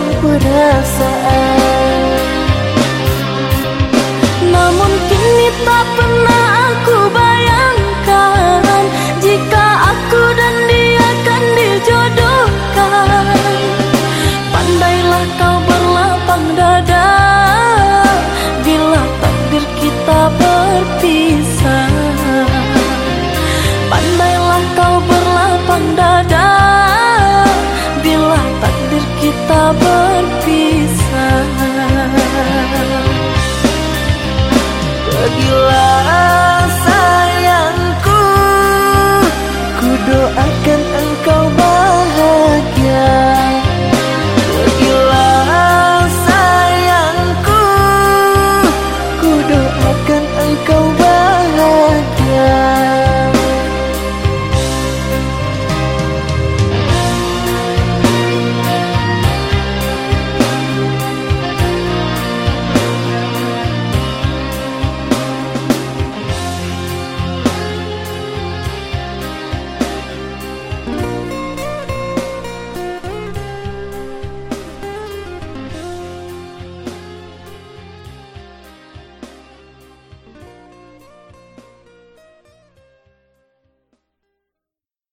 korban perasaan Namun kini tak pernah berpisah. Kegilaan